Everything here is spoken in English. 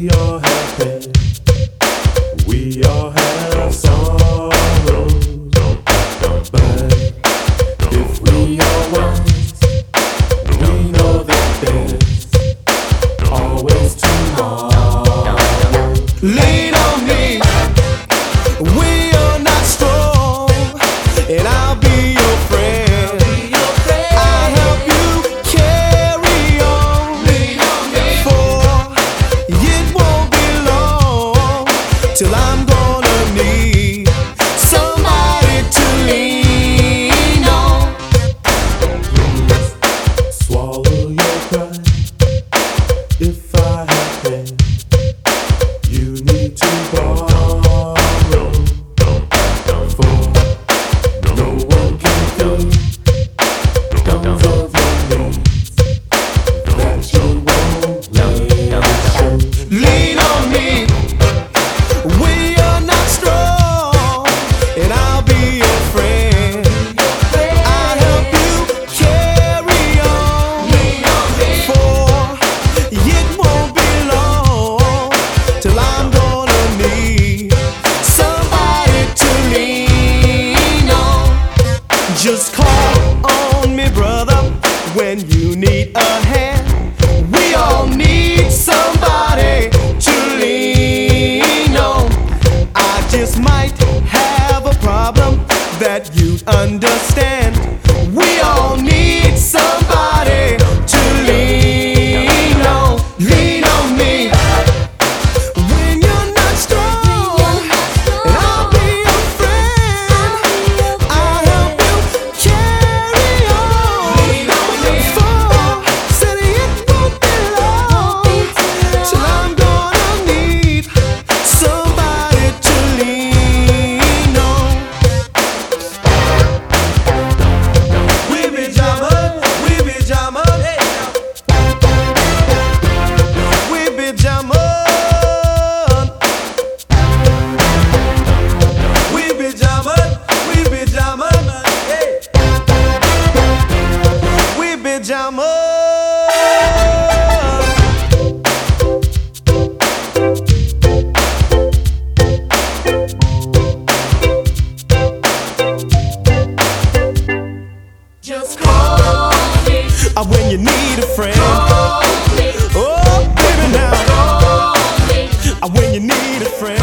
We all have pain. We all have sorrows. But if we are wise, we know that there's always tomorrow. Lean You Call on me, brother, when you need a hand. We all need. of when you need a friend. Call me. Oh, baby, now. call me. Oh, when you need a friend.